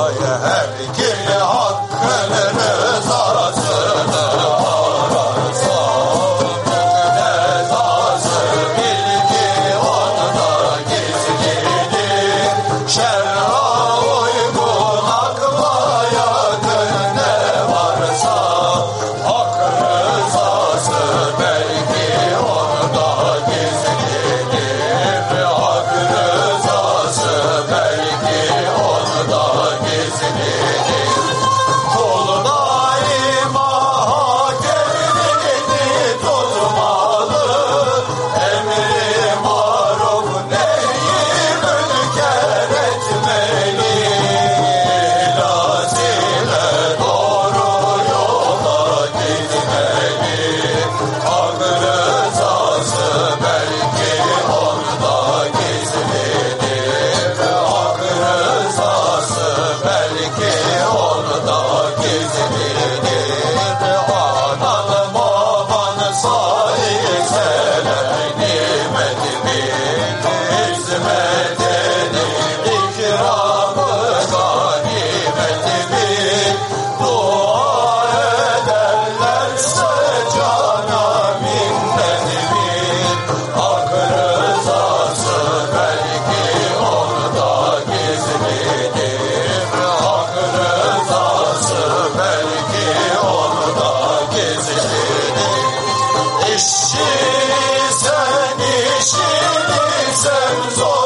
Oh yeah, happy. Give me a Listen işi sen işini sen zor.